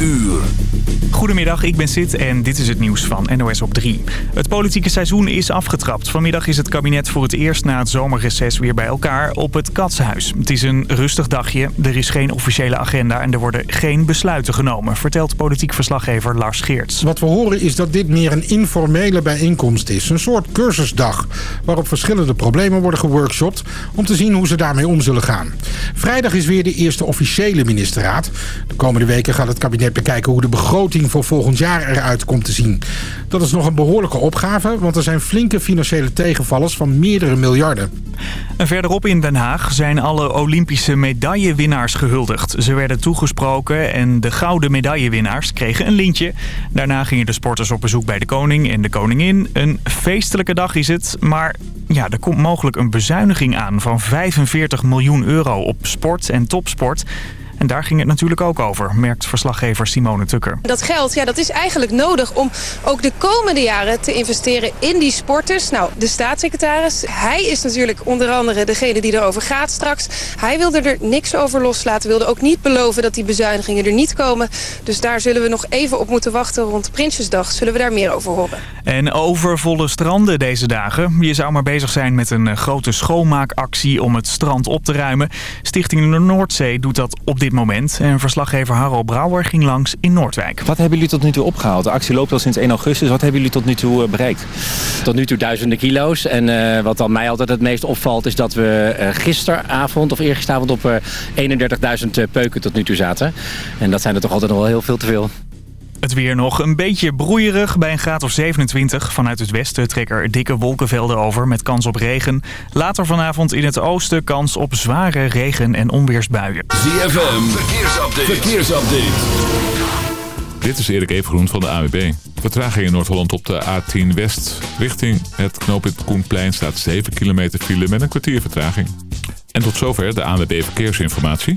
uur. Goedemiddag, ik ben Sid en dit is het nieuws van NOS op 3. Het politieke seizoen is afgetrapt. Vanmiddag is het kabinet voor het eerst na het zomerreces weer bij elkaar op het Katshuis. Het is een rustig dagje, er is geen officiële agenda en er worden geen besluiten genomen, vertelt politiek verslaggever Lars Geerts. Wat we horen is dat dit meer een informele bijeenkomst is. Een soort cursusdag waarop verschillende problemen worden geworkshopt om te zien hoe ze daarmee om zullen gaan. Vrijdag is weer de eerste officiële ministerraad. De komende weken gaat het kabinet bekijken hoe de begroting voor volgend jaar eruit komt te zien. Dat is nog een behoorlijke opgave, want er zijn flinke financiële tegenvallers van meerdere miljarden. En verderop in Den Haag zijn alle Olympische medaillewinnaars gehuldigd. Ze werden toegesproken en de gouden medaillewinnaars kregen een lintje. Daarna gingen de sporters op bezoek bij de koning en de koningin. Een feestelijke dag is het, maar ja, er komt mogelijk een bezuiniging aan van 45 miljoen euro op sport en topsport. En daar ging het natuurlijk ook over, merkt verslaggever Simone Tukker. Dat geld ja, dat is eigenlijk nodig om ook de komende jaren te investeren in die sporters. Nou, de staatssecretaris, hij is natuurlijk onder andere degene die erover gaat straks. Hij wilde er niks over loslaten, wilde ook niet beloven dat die bezuinigingen er niet komen. Dus daar zullen we nog even op moeten wachten rond Prinsjesdag. Zullen we daar meer over horen. En overvolle stranden deze dagen. Je zou maar bezig zijn met een grote schoonmaakactie om het strand op te ruimen. Stichting de Noordzee doet dat op dit moment. En verslaggever Harold Brouwer ging langs in Noordwijk. Wat hebben jullie tot nu toe opgehaald? De actie loopt al sinds 1 augustus. Wat hebben jullie tot nu toe bereikt? Tot nu toe duizenden kilo's. En uh, wat dan mij altijd het meest opvalt is dat we uh, gisteravond of eergisteravond op uh, 31.000 peuken tot nu toe zaten. En dat zijn er toch altijd nog wel heel veel te veel. Het weer nog een beetje broeierig bij een graad of 27. Vanuit het westen trekken er dikke wolkenvelden over met kans op regen. Later vanavond in het oosten kans op zware regen- en onweersbuien. ZFM, verkeersupdate. verkeersupdate. Dit is Erik Evengroen van de AWB. Vertraging in Noord-Holland op de A10 West. Richting het knooppunt Koenplein staat 7 kilometer file met een kwartier vertraging. En tot zover de AWB Verkeersinformatie.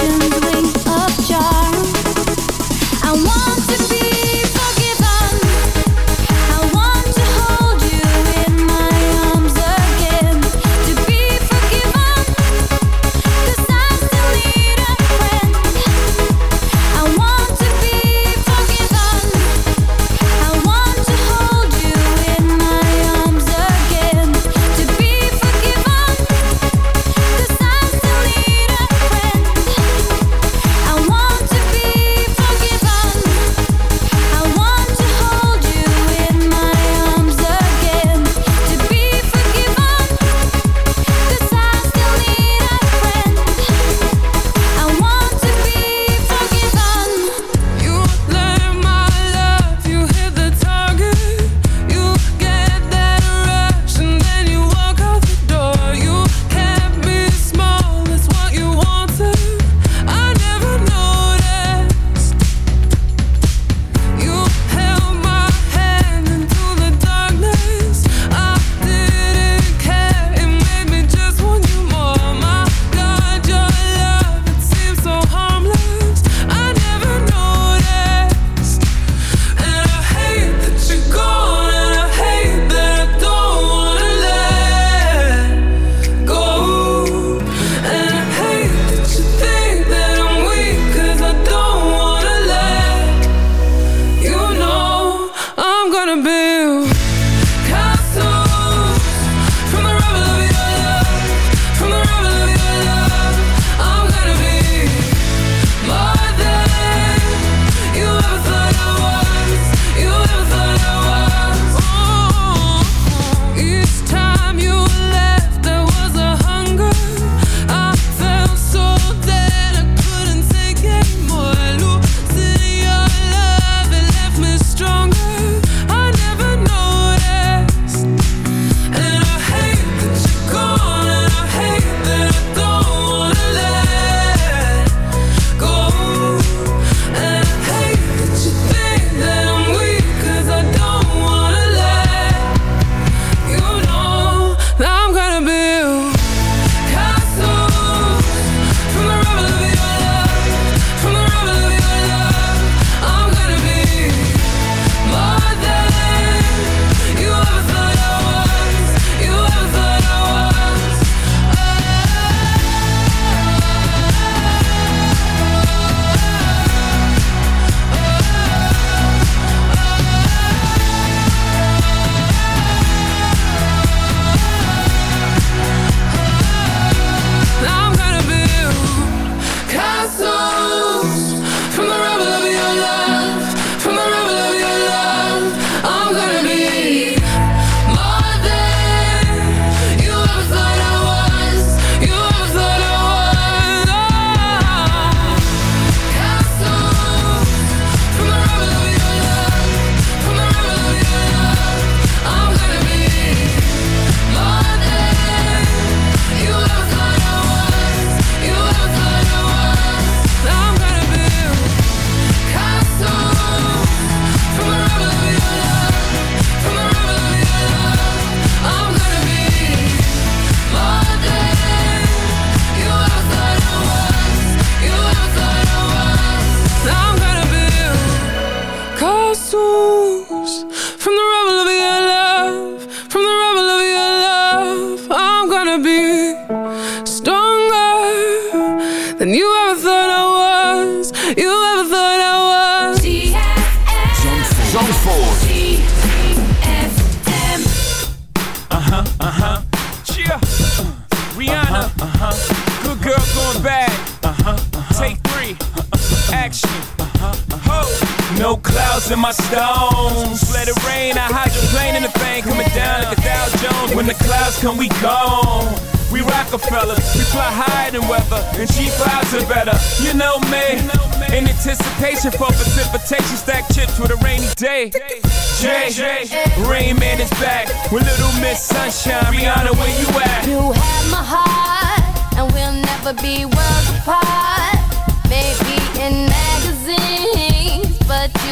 oceans and my stones. Let it rain, I hydroplane in the thing coming down like a Dow Jones. When the clouds come, we gone. We Rockefellers, we fly higher than weather, and cheap vibes are better. You know me, in anticipation for precipitation, stack chips with a rainy day. Jay, Rain Man is back with Little Miss Sunshine. Rihanna, where you at? You have my heart, and we'll never be worlds apart. Maybe in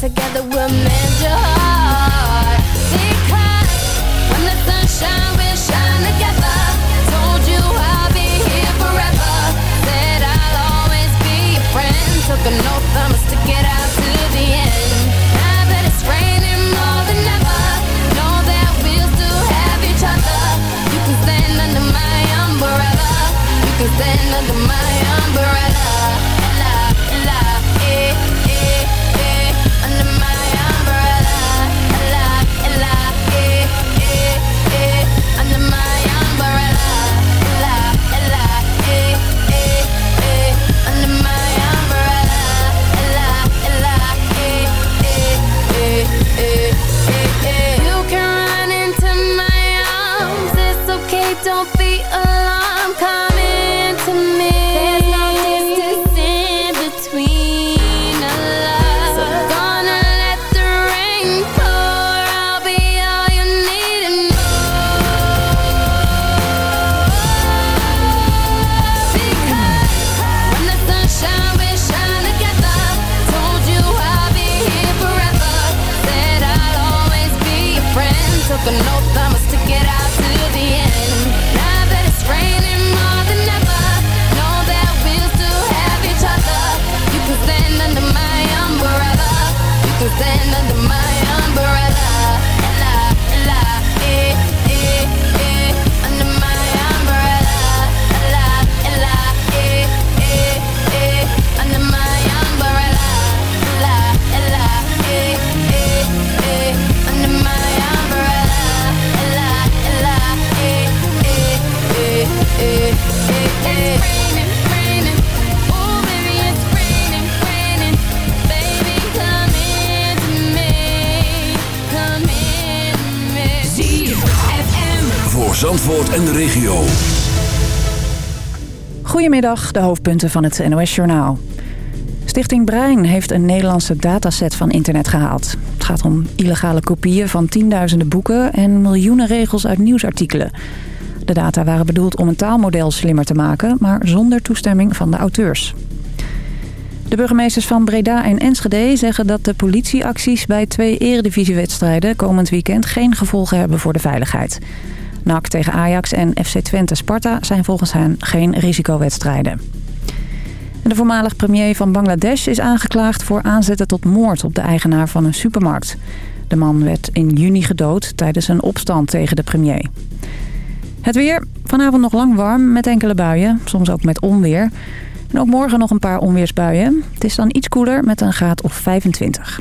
together we'll mend your heart. Goedemiddag, de hoofdpunten van het NOS-journaal. Stichting Brein heeft een Nederlandse dataset van internet gehaald. Het gaat om illegale kopieën van tienduizenden boeken en miljoenen regels uit nieuwsartikelen. De data waren bedoeld om een taalmodel slimmer te maken, maar zonder toestemming van de auteurs. De burgemeesters van Breda en Enschede zeggen dat de politieacties bij twee eredivisiewedstrijden komend weekend geen gevolgen hebben voor de veiligheid. NAC tegen Ajax en FC Twente Sparta zijn volgens hen geen risicowedstrijden. En de voormalig premier van Bangladesh is aangeklaagd voor aanzetten tot moord op de eigenaar van een supermarkt. De man werd in juni gedood tijdens een opstand tegen de premier. Het weer. Vanavond nog lang warm met enkele buien, soms ook met onweer. En ook morgen nog een paar onweersbuien. Het is dan iets koeler met een graad of 25.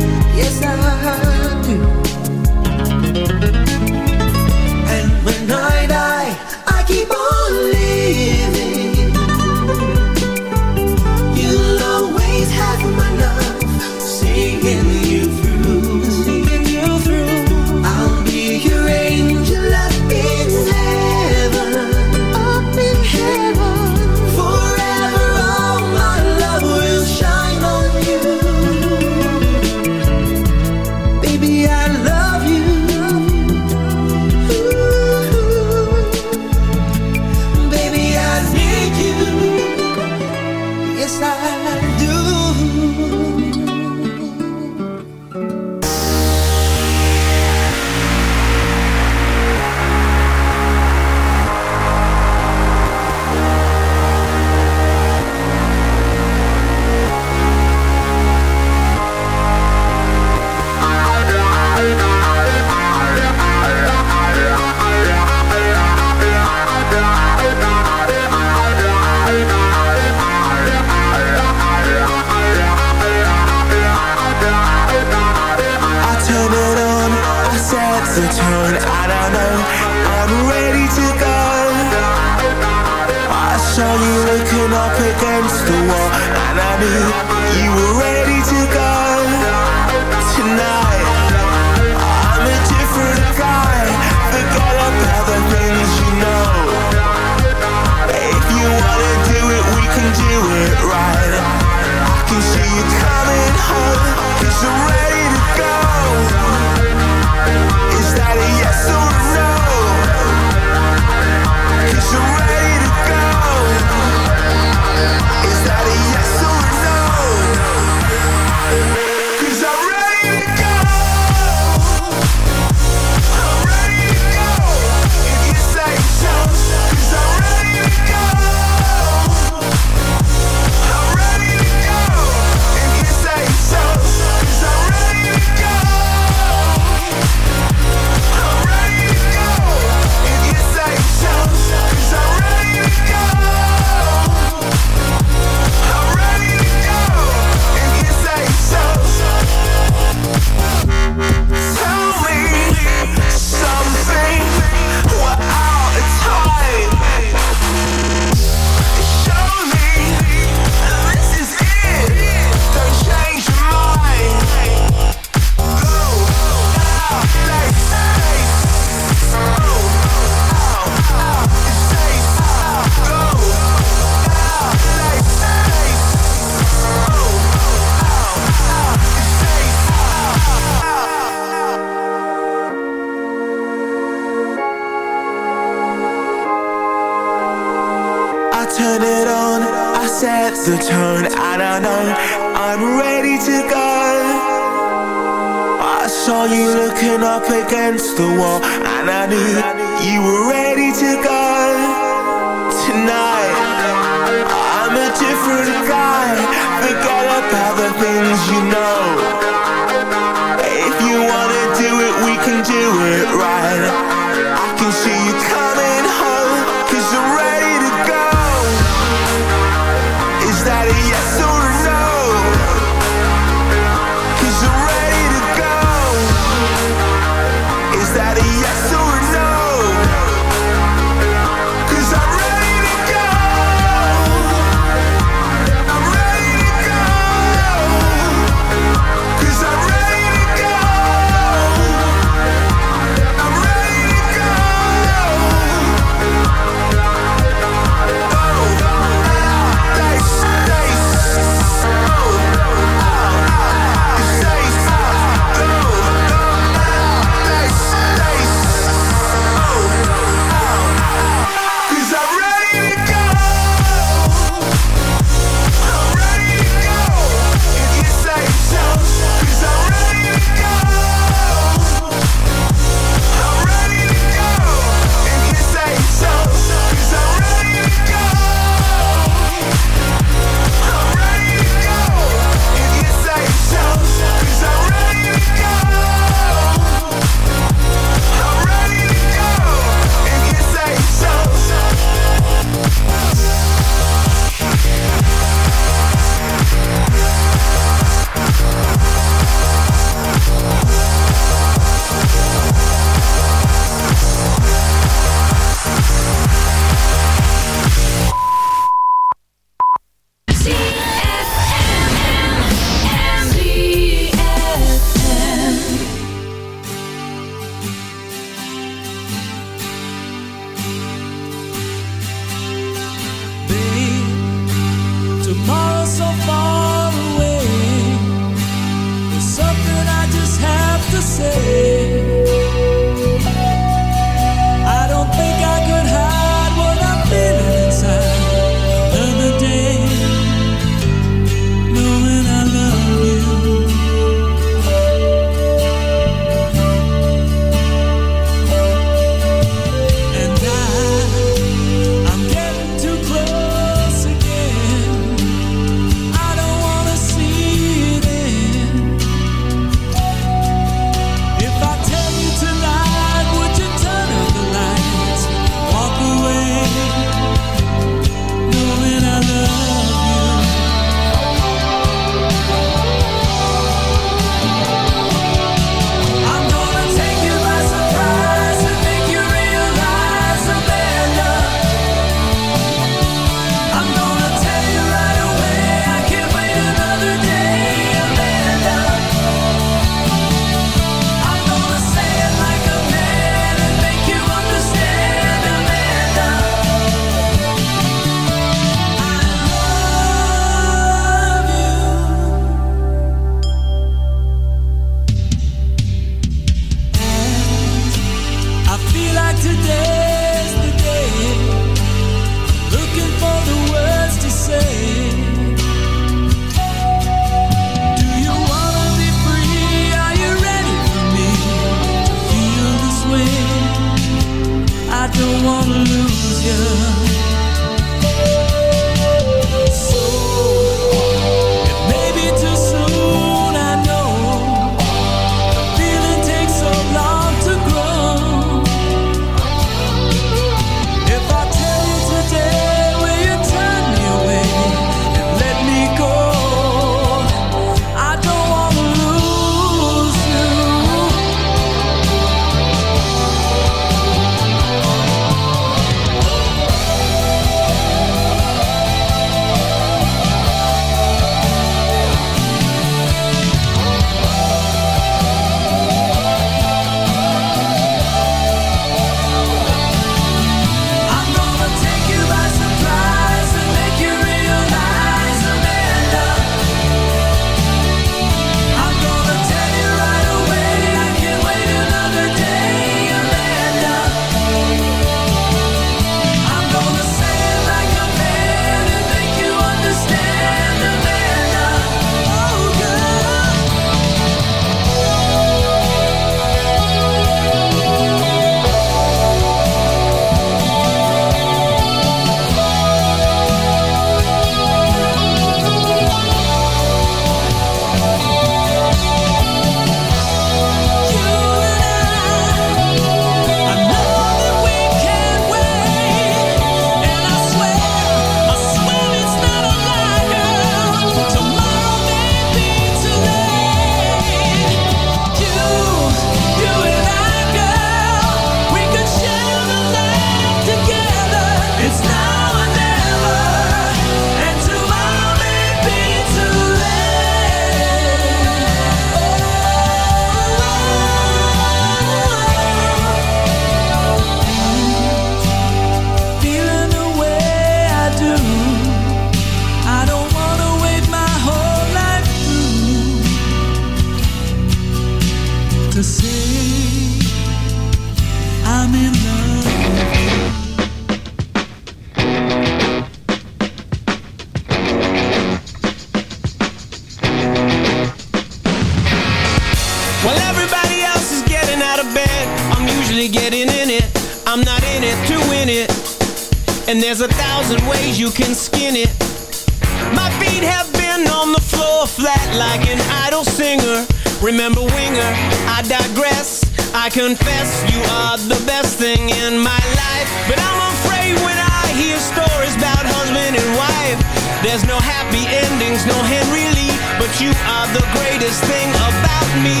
flat like an idol singer. Remember Winger, I digress. I confess you are the best thing in my life. But I'm afraid when I hear stories about husband and wife There's no happy endings, no Henry Lee. But you are the greatest thing about me.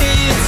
It's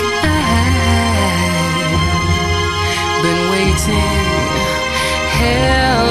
mountain hell